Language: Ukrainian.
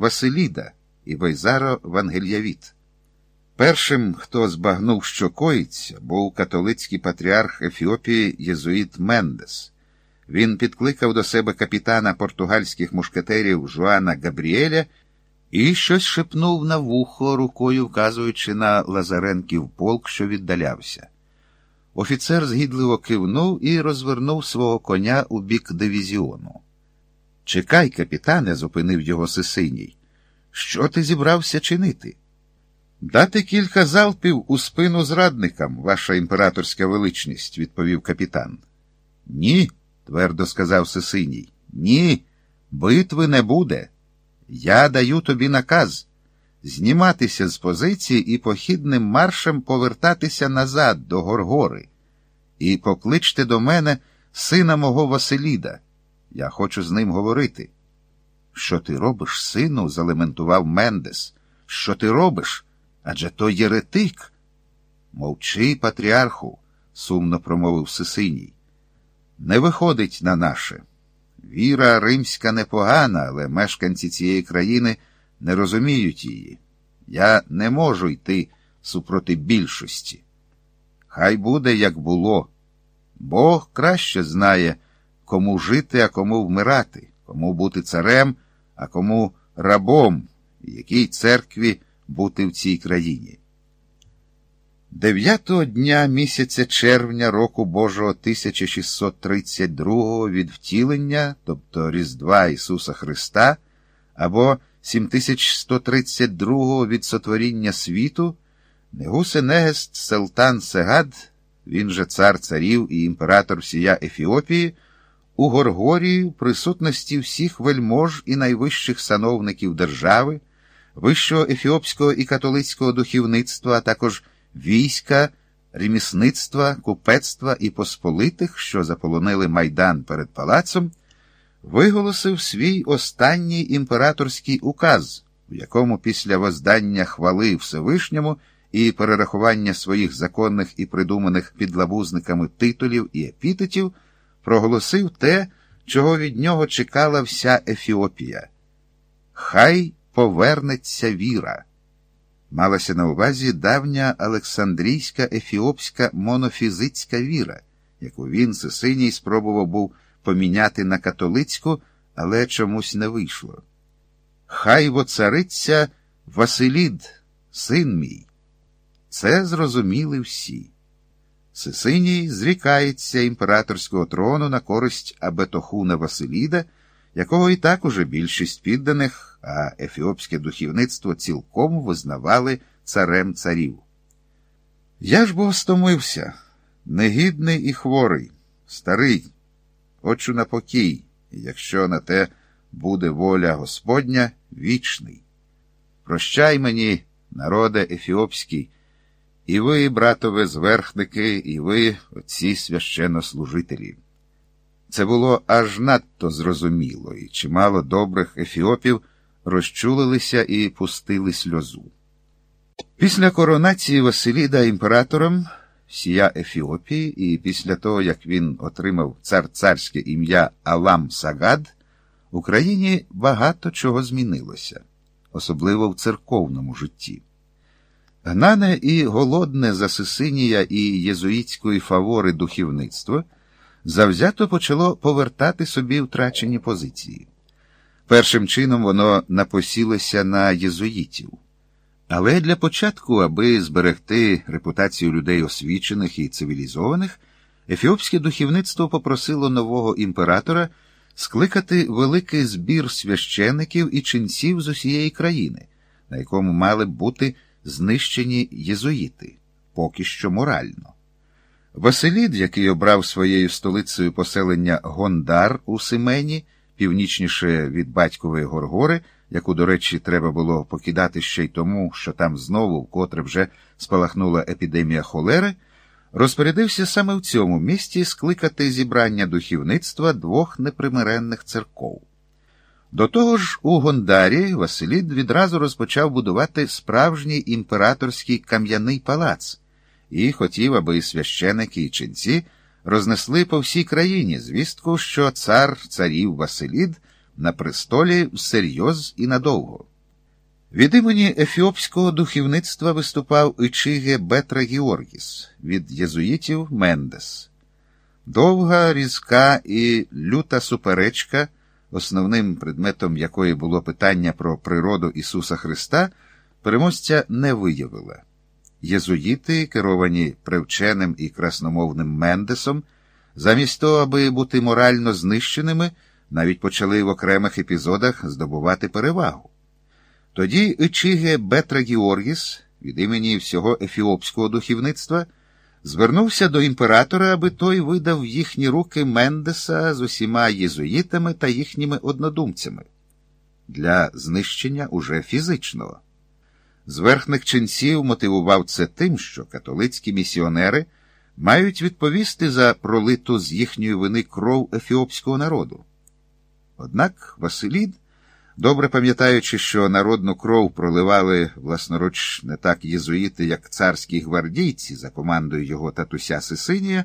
Василіда і Войзаро Вангельявіт. Першим, хто збагнув, що коїться, був католицький патріарх Ефіопії Єзуїт Мендес. Він підкликав до себе капітана португальських мушкетерів Жуана Габріеля і щось шепнув на вухо, рукою вказуючи на Лазаренків полк, що віддалявся. Офіцер згідливо кивнув і розвернув свого коня у бік дивізіону. Чекай, капітане, зупинив його Сисиній. Що ти зібрався чинити? Дати кілька залпів у спину зрадникам, ваша імператорська величність, відповів капітан. Ні, твердо сказав Сисиній. Ні, битви не буде. Я даю тобі наказ зніматися з позиції і похідним маршем повертатися назад до Горгори. І покличте до мене сина мого Василіда. Я хочу з ним говорити. Що ти робиш, сину? залементував Мендес. Що ти робиш? Адже то єретик. Мовчи, патріарху, сумно промовив Сисиній. Не виходить на наше. Віра римська непогана, але мешканці цієї країни не розуміють її. Я не можу йти супроти більшості. Хай буде, як було. Бог краще знає, кому жити, а кому вмирати, кому бути царем, а кому рабом, і якій церкві бути в цій країні. Дев'ятого дня місяця червня року Божого 1632 від втілення, тобто Різдва Ісуса Христа, або 7132 від сотворіння світу, Негусенегест Селтан Сегад, він же цар царів і імператор всія Ефіопії, у Горгорії присутності всіх вельмож і найвищих сановників держави, вищого ефіопського і католицького духовництва, а також війська, ремісництва, купецтва і посполитих, що заполонили майдан перед палацом, виголосив свій останній імператорський указ, в якому після воздання хвали Всевишньому і перерахування своїх законних і придуманих підлабузниками титулів і епітетів проголосив те, чого від нього чекала вся Ефіопія. Хай повернеться віра. Малася на увазі давня Олександрійська ефіопська монофізицька віра, яку він Сисиній спробував був поміняти на католицьку, але чомусь не вийшло. Хай воцариться Василід, син мій. Це зрозуміли всі. Сисиній зрікається імператорського трону на користь Абетохуна Василіда, якого і так уже більшість підданих, а ефіопське духовництво цілком визнавали царем царів. Я ж бо стомився, негідний і хворий, старий, хочу на покій, якщо на те буде воля Господня, вічний. Прощай мені, народе ефіопський. І ви, братове, зверхники, і ви, отці священнослужителі. Це було аж надто зрозуміло, і чимало добрих ефіопів розчулилися і пустили сльозу. Після коронації Василіда імператором всія Ефіопії, і після того, як він отримав цар-царське ім'я Алам Сагад, в Україні багато чого змінилося, особливо в церковному житті. Гнане і голодне за Сисинія і єзуїтської фавори духовництво завзято почало повертати собі втрачені позиції. Першим чином воно напосілося на єзуїтів. Але для початку, аби зберегти репутацію людей освічених і цивілізованих, ефіопське духовництво попросило нового імператора скликати великий збір священиків і ченців з усієї країни, на якому мали б бути знищені єзуїти, поки що морально. Василід, який обрав своєю столицею поселення Гондар у Семені, північніше від батькової Горгори, яку, до речі, треба було покидати ще й тому, що там знову вкотре вже спалахнула епідемія холери, розпорядився саме в цьому місті скликати зібрання духовництва двох непримиренних церков. До того ж, у Гондарі Василід відразу розпочав будувати справжній імператорський кам'яний палац і хотів, аби священики і ченці рознесли по всій країні звістку, що цар царів Василід на престолі всерйоз і надовго. Від імені ефіопського духовництва виступав Ічиге Бетра Георгіс, від єзуїтів Мендес. Довга, різка і люта суперечка, основним предметом якої було питання про природу Ісуса Христа, переможця не виявила. Єзуїти, керовані привченим і красномовним Мендесом, замість того, аби бути морально знищеними, навіть почали в окремих епізодах здобувати перевагу. Тоді Ічиге Бетра Георгіс від імені всього ефіопського духовництва звернувся до імператора, аби той видав в їхні руки Мендеса з усіма єзуїтами та їхніми однодумцями для знищення уже фізичного. З верхних ченців мотивував це тим, що католицькі місіонери мають відповісти за пролиту з їхньої вини кров ефіопського народу. Однак Василід, добре пам'ятаючи, що народну кров проливали власноруч не так єзуїти, як царські гвардійці за командою його татуся Сисинія,